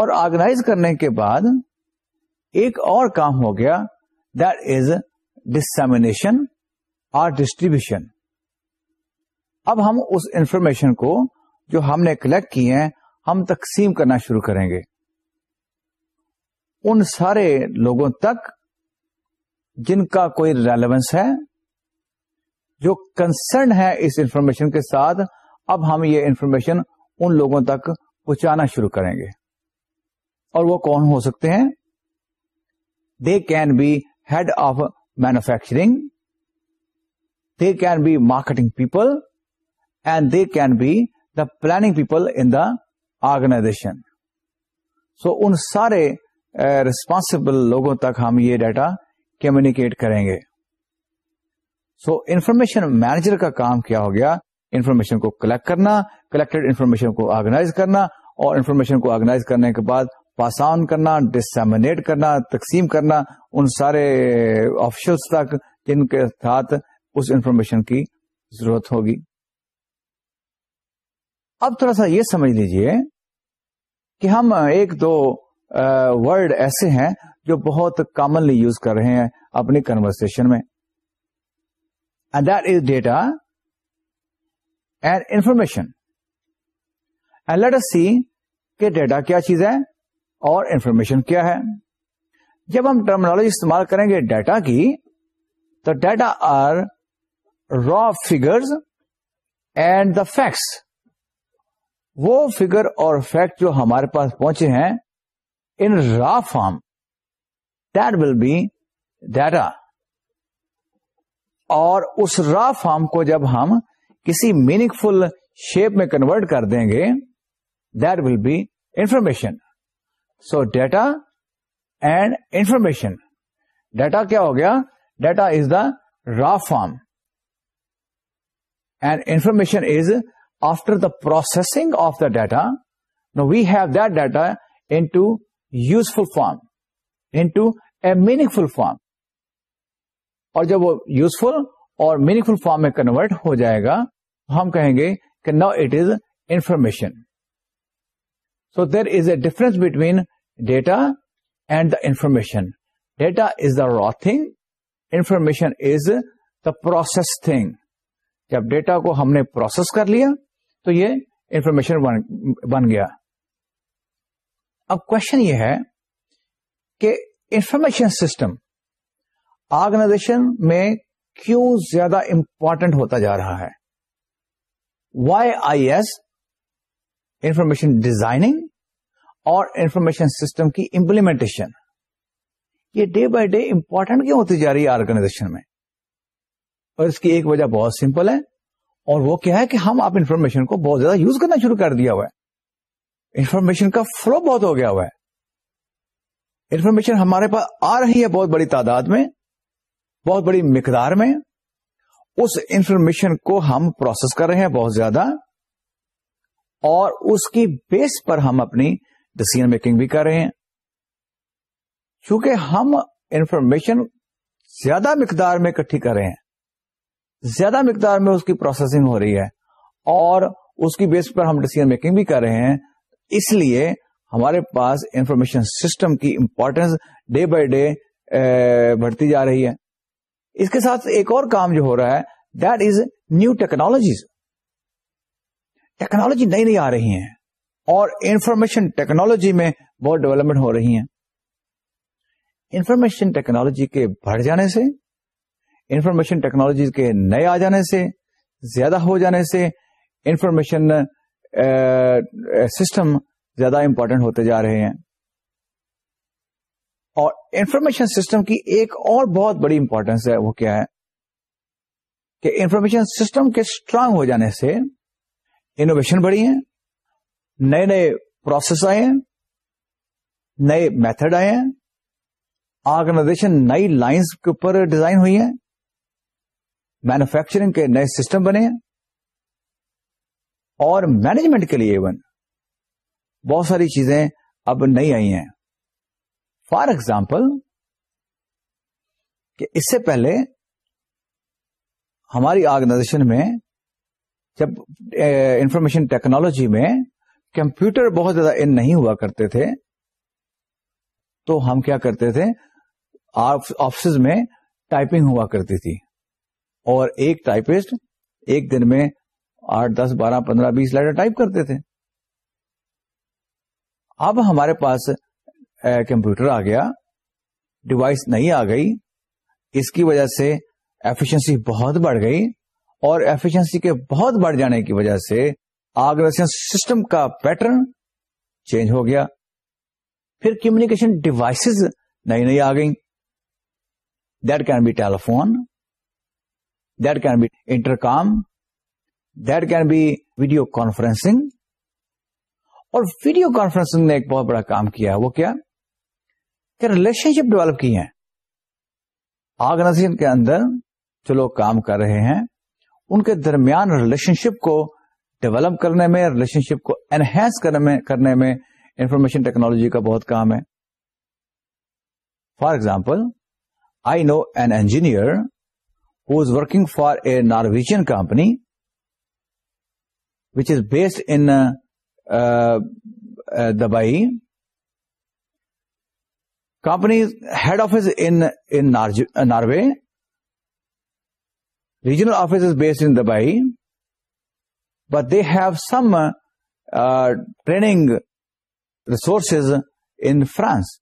اور آرگنائز کرنے کے بعد ایک اور کام ہو گیا دیٹ از ڈسمینیشن اور ڈسٹریبیوشن اب ہم اس انفارمیشن کو جو ہم نے کلیکٹ کی ہیں ہم تقسیم کرنا شروع کریں گے ان سارے لوگوں تک جن کا کوئی ریلیونس ہے جو کنسرن ہے اس انفارمیشن کے ساتھ اب ہم یہ انفارمیشن ان لوگوں تک پہنچانا شروع کریں گے اور وہ کون ہو سکتے ہیں they can be head of manufacturing they can be marketing people and they can be the planning people in the organization so ان سارے ریسپانسبل eh, لوگوں تک ہم یہ ڈیٹا کمیونیکیٹ کریں گے سو انفارمیشن مینیجر کا کام کیا ہو گیا انفارمیشن کو کلیکٹ کرنا کلیکٹڈ انفارمیشن کو آرگنائز کرنا اور انفارمیشن کو آرگنائز کرنے کے بعد پاس آن کرنا ڈسمنیٹ کرنا تقسیم کرنا ان سارے آفیشلس تک جن کے ساتھ اس انفارمیشن کی ضرورت ہوگی اب تھوڑا سا یہ سمجھ لیجیے کہ ہم ایک دو ورڈ ایسے ہیں جو بہت کامنلی یوز کر رہے ہیں اپنی کنورسن میں and and information and us see کہ ڈیٹا کیا چیز ہے اور انفارمیشن کیا ہے جب ہم ٹرمنالوجی استعمال کریں گے ڈیٹا کی تو data are raw figures and the facts وہ فیگر اور فیکٹ جو ہمارے پاس پہنچے ہیں ان raw form that will data اور اس را فارم کو جب ہم کسی میننگ فل شیپ میں کنورٹ کر دیں گے that will be information so data and information data کیا ہو گیا data is the raw form and information is after the processing of the data now we have data into useful form into a meaningful form اور جب وہ useful اور meaningful form میں convert ہو جائے گا تو ہم کہیں گے کہ now it is information so there is a difference between data and the information data is the raw thing information is the process thing جب ڈیٹا کو ہم نے پروسیس کر لیا تو یہ انفارمیشن بن گیا اب کوشچن یہ ہے کہ انفارمیشن سسٹم آرگنائزیشن میں کیوں زیادہ امپورٹنٹ ہوتا جا رہا ہے why I S information designing اور انفارمیشن سسٹم کی امپلیمنٹیشن یہ ڈے بائی ڈے امپورٹنٹ کیوں ہوتی جا رہی ہے آرگنائزیشن میں اور اس کی ایک وجہ بہت سمپل ہے اور وہ کیا ہے کہ ہم آپ انفارمیشن کو بہت زیادہ یوز کرنا شروع کر دیا ہوا ہے انفارمیشن کا فلو بہت ہو گیا ہوا ہے انفارمیشن ہمارے پاس آ رہی ہے بہت بڑی تعداد میں بہت بڑی مقدار میں اس انفارمیشن کو ہم پروسیس کر رہے ہیں بہت زیادہ اور اس کی بیس پر ہم اپنی ڈسیزن میکنگ بھی کر رہے ہیں چونکہ ہم انفارمیشن زیادہ مقدار میں اکٹھی کر رہے ہیں زیادہ مقدار میں اس کی پروسیسنگ ہو رہی ہے اور اس کی بیس پر ہم ڈسیزن میکنگ بھی کر رہے ہیں اس لیے ہمارے پاس انفارمیشن سسٹم کی امپورٹینس ڈے بائی ڈے بڑھتی جا رہی ہے اس کے ساتھ ایک اور کام جو ہو رہا ہے that is new technologies technology نئی نئی آ رہی ہیں اور انفارمیشن ٹیکنالوجی میں بہت ڈیولپمنٹ ہو رہی ہیں انفارمیشن ٹیکنالوجی کے بڑھ جانے سے انفارمیشن ٹیکنالوجی کے نئے آ جانے سے زیادہ ہو جانے سے انفارمیشن سسٹم زیادہ امپورٹنٹ ہوتے جا رہے ہیں اور انفارمیشن سسٹم کی ایک اور بہت بڑی امپورٹینس ہے وہ کیا ہے کہ انفارمیشن سسٹم کے اسٹرانگ ہو جانے سے انوویشن بڑی ہیں نئے نئے پروسیس آئے ہیں نئے میتھڈ آئے ہیں آرگنائزیشن نئی لائنس کے اوپر ڈیزائن ہوئی ہیں مینوفیکچرنگ کے نئے سسٹم بنے ہیں اور مینجمنٹ کے لیے ایون بہت ساری چیزیں اب نئی آئی ہیں فار ایگزامپل کہ اس سے پہلے ہماری آرگنائزیشن میں جب انفارمیشن ٹیکنالوجی میں کمپیوٹر بہت زیادہ ان نہیں ہوا کرتے تھے تو ہم کیا کرتے تھے آفس میں ٹائپنگ ہوا کرتی تھی اور ایک ٹائپسٹ ایک دن میں آٹھ دس بارہ پندرہ بیس لیٹر ٹائپ کرتے تھے اب ہمارے پاس کمپیوٹر آ گیا ڈیوائس نہیں آ گئی اس کی وجہ سے ایفیشنسی بہت بڑھ گئی اور ایفیشنسی کے بہت بڑھ جانے کی وجہ سے آگریشن سسٹم کا پیٹرن چینج ہو گیا پھر کمیونیکیشن ڈیوائسز نئی نئی آ گئی that can be telephone that can be intercom that can be video conferencing اور ویڈیو کانفرنسنگ نے ایک بہت بڑا کام کیا وہ کیا کہ ریلیشن شپ ڈیولپ کی ہیں آرگنائزیشن کے اندر جو لوگ کام کر رہے ہیں ان کے درمیان ریلیشن شپ کو ڈیولپ کرنے میں ریلیشن شپ کو انہینس کرنے میں انفارمیشن ٹیکنالوجی کا بہت کام ہے for example I know an engineer who is working for a Norwegian company which is based in Dubai company head office Norway regional office is based in Dubai but they have some training resources in France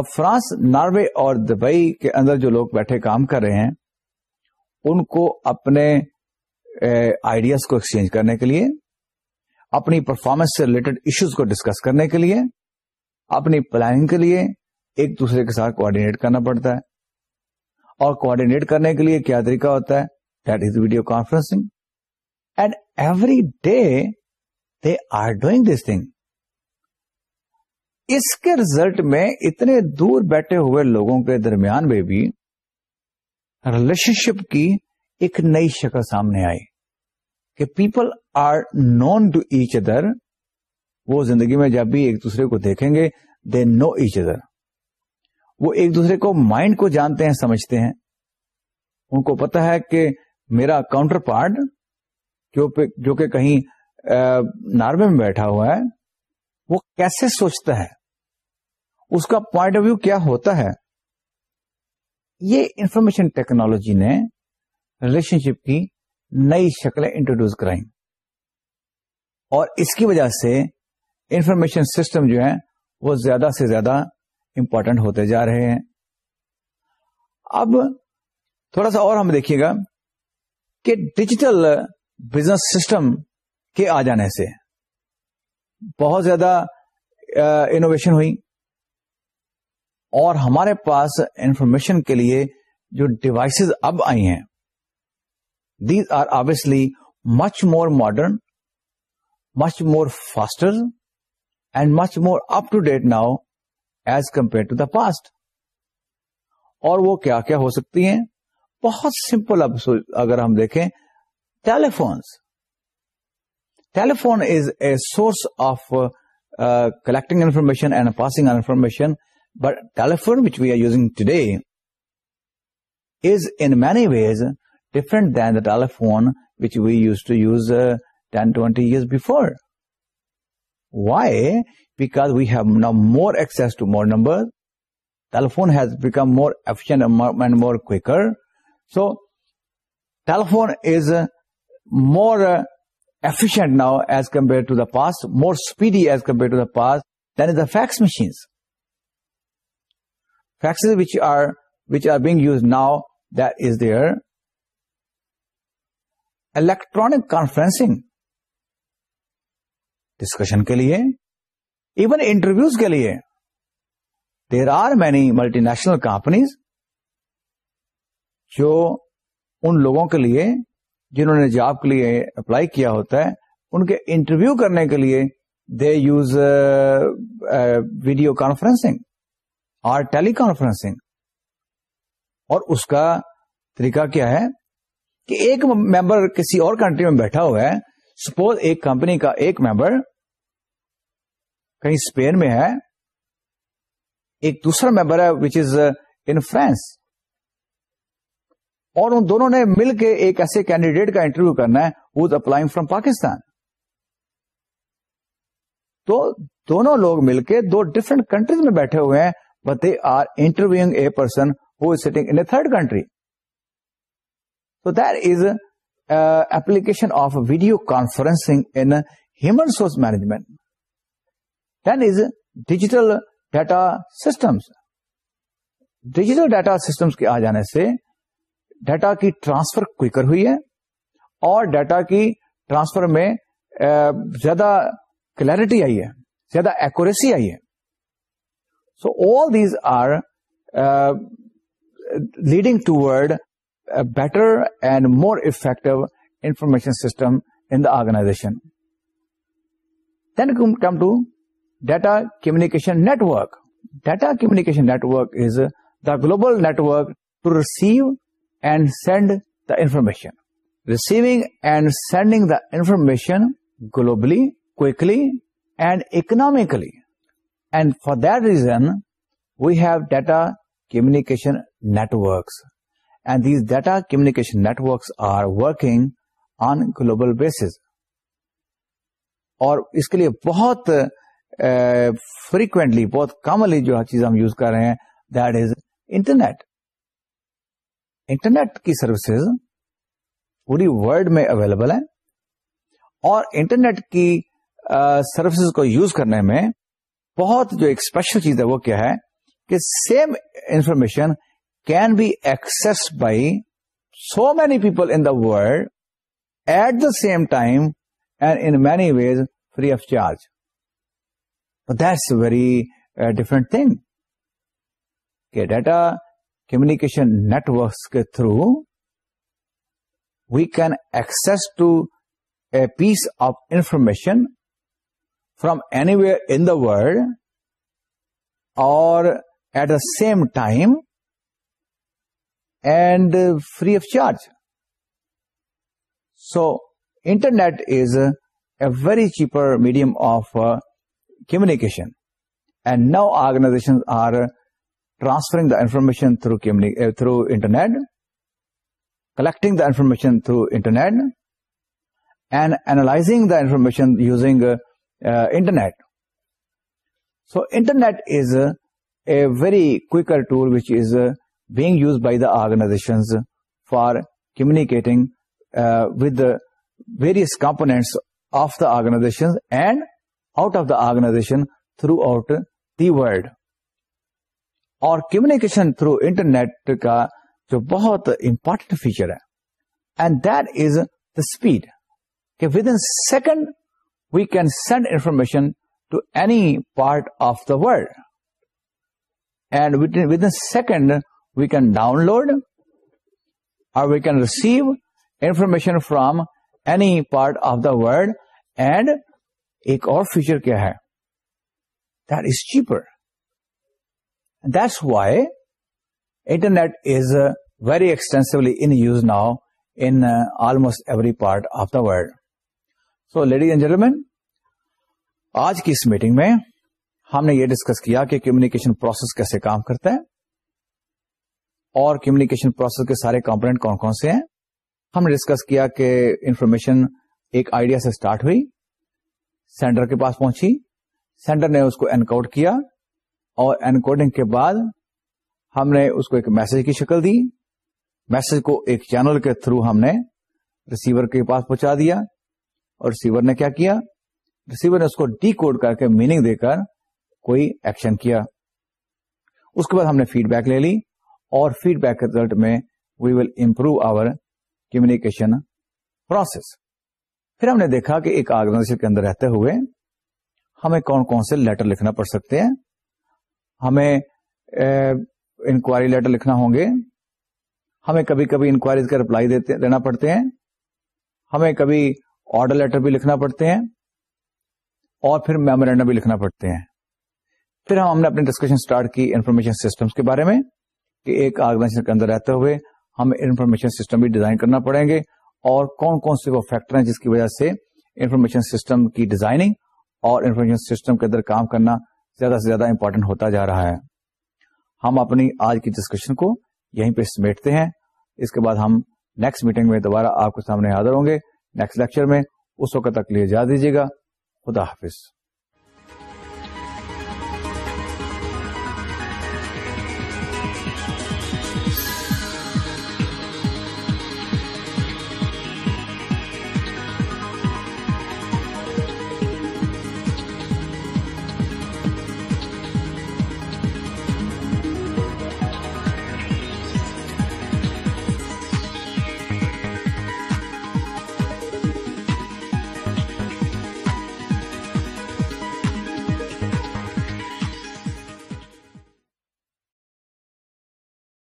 اب France Norway اور Dubai کے اندر جو لوگ بیٹھے کام کر رہے ہیں ان کو اپنے آئیڈیاز کو ایکسچینج کرنے کے لیے اپنی پرفارمنس سے ریلیٹڈ ایشوز کو ڈسکس کرنے کے لیے اپنی پلاننگ کے لیے ایک دوسرے کے ساتھ کوڈینےٹ کرنا پڑتا ہے اور کوڈینےٹ کرنے کے لیے کیا طریقہ ہوتا ہے that is video conferencing and every day they are doing this thing اس کے ریزلٹ میں اتنے دور بیٹھے ہوئے لوگوں کے درمیان میں بھی ریلیشن شپ کی ایک نئی شکل سامنے آئی کہ people are known to each other وہ زندگی میں جب بھی ایک دوسرے کو دیکھیں گے دے نو ایچ ادر وہ ایک دوسرے کو مائنڈ کو جانتے ہیں سمجھتے ہیں ان کو پتا ہے کہ میرا کاؤنٹر پارٹ جو کہ کہیں ناروے میں بیٹھا ہوا ہے وہ کیسے سوچتا ہے اس کا پوائنٹ آف ویو کیا ہوتا ہے یہ انفارمیشن ٹیکنالوجی نے ریلیشن شپ کی نئی شکلیں انٹروڈیوس کرائیں اور اس کی وجہ سے انفارمیشن سسٹم جو ہیں وہ زیادہ سے زیادہ امپورٹنٹ ہوتے جا رہے ہیں اب تھوڑا سا اور ہم دیکھیے گا کہ ڈیجیٹل بزنس سسٹم کے آ جانے سے بہت زیادہ انوویشن ہوئی اور ہمارے پاس انفارمیشن کے لیے جو ڈیوائسز اب آئی ہیں these are obviously much more modern much more faster much more up date now as compare to the past اور وہ کیا کیا ہو سکتی ہیں بہت سمپل اب اگر ہم دیکھیں telephones telephone is a source of collecting information and passing information but telephone which we are using today is in many ways different than the telephone which we use to use ten twenty years before Why? Because we have now more access to more numbers. Telephone has become more efficient and more quicker. So telephone is uh, more uh, efficient now as compared to the past, more speedy as compared to the past than the fax machines. Faxes which are being used now, that is there. Electronic conferencing discussion کے لیے even interviews کے لیے there are many multinational companies جو ان لوگوں کے لیے جنہوں نے جاب کے لیے اپلائی کیا ہوتا ہے ان کے انٹرویو کرنے کے لیے دے یوز ویڈیو کانفرنسنگ اور ٹیلی کانفرنسنگ اور اس کا طریقہ کیا ہے کہ ایک ممبر کسی اور کنٹری میں بیٹھا ہوا ہے سپوز ایک کمپنی کا ایک ممبر کہیں اسپین میں ہے ایک دوسرا ممبر ہے وچ از ان فرانس اور ان دونوں نے مل کے ایک ایسے کینڈیڈیٹ کا انٹرویو کرنا ہے وہ اپلائنگ فرام پاکستان تو دونوں لوگ مل کے دو ڈفرنٹ کنٹریز میں بیٹھے ہوئے ہیں but they are interviewing a person who is sitting in a third country تو is application of video conferencing in human resource management is digital data systems digital data systems کے آ جانے سے data کی ٹرانسفر کوئکر ہوئی ہے اور data کی ٹرانسفر میں eh, زیادہ کلیئرٹی آئی ہے زیادہ ایکوریسی آئی ہے so all these are leading toward better and more effective information system in the organization then come to data communication network data communication network is the global network to receive and send the information receiving and sending the information globally code economically and for these we have data communication networks and these data communication networks are working on global basis اور اس کے لیے بہت frequently بہت commonly جو چیز ہم use کر رہے ہیں دیٹ از انٹرنیٹ انٹرنیٹ کی سروسز پوری ولڈ میں اویلیبل ہیں اور انٹرنیٹ کی سروسز کو یوز کرنے میں بہت جو ایک اسپیشل چیز ہے وہ کیا ہے کہ same information can be access by so many people in the world at the same time and in many ways free of charge this very different thing کہ ڈیٹا کمیکیشن نیٹورکس کے through we can access to a piece of information from anywhere in the world اور at the same time and free of charge so internet is a very cheaper medium of communication. And now organizations are transferring the information uh, through internet, collecting the information through internet, and analyzing the information using uh, internet. So internet is a very quicker tool which is uh, being used by the organizations for communicating with the various components of the organizations and out of the organization throughout the world اور communication through internet کا جو بہت important feature ہے and that is the speed کہ within second we can send information to any part of the world and within second we can download اور we can receive information from any part of the world and ایک اور feature کیا ہے that is cheaper that's why internet is very extensively in use now in almost every part of the world so ladies and gentlemen آج کی اس meeting میں ہم نے یہ ڈسکس کیا کہ کمیونیکیشن پروسیس کیسے کام کرتا ہے اور کمیونیکیشن پروسیس کے سارے کمپونیٹ کون کون سے ہیں ہم نے ڈسکس کیا کہ انفارمیشن ایک آئیڈیا سے اسٹارٹ ہوئی سینڈر کے پاس پہنچی سینڈر نے اس کو انکوڈ کیا اور انکوڈنگ کے بعد ہم نے اس کو ایک میسج کی شکل دی میسج کو ایک چینل کے تھرو ہم نے ریسیور کے پاس پہنچا دیا اور ریسیور نے کیا کیا ریسیور نے اس کو ڈی کوڈ کر کے میننگ دے کر کوئی ایکشن کیا اس کے بعد ہم نے فیڈ بیک لے لی اور فیڈ بیک کے ریزلٹ میں we will improve our communication process پھر ہم نے دیکھا کہ ایک آرگنائزیشن کے اندر رہتے ہوئے ہمیں کون کون سے لیٹر لکھنا پڑ سکتے ہیں ہمیں انکوائری لیٹر لکھنا ہوں گے ہمیں کبھی کبھی انکوائریز کا رپلائی دینا پڑتے ہیں ہمیں کبھی آرڈر لیٹر بھی لکھنا پڑتے ہیں اور پھر میمورینڈم بھی لکھنا پڑتے ہیں پھر ہم نے اپنی ڈسکشن اسٹارٹ کی انفارمیشن سسٹمز کے بارے میں کہ ایک آرگنائزیشن کے اندر رہتے ہوئے ہمیں انفارمیشن سسٹم بھی ڈیزائن کرنا پڑیں گے اور کون کون سے وہ فیکٹر ہیں جس کی وجہ سے انفارمیشن سسٹم کی ڈیزائننگ اور انفارمیشن سسٹم کے اندر کام کرنا زیادہ سے زیادہ امپورٹنٹ ہوتا جا رہا ہے ہم اپنی آج کی ڈسکشن کو یہیں پہ سمیٹتے ہیں اس کے بعد ہم نیکسٹ میٹنگ میں دوبارہ آپ کے سامنے حاضر ہوں گے نیکسٹ لیکچر میں اس وقت تک لیے جا دیجیے گا خدا حافظ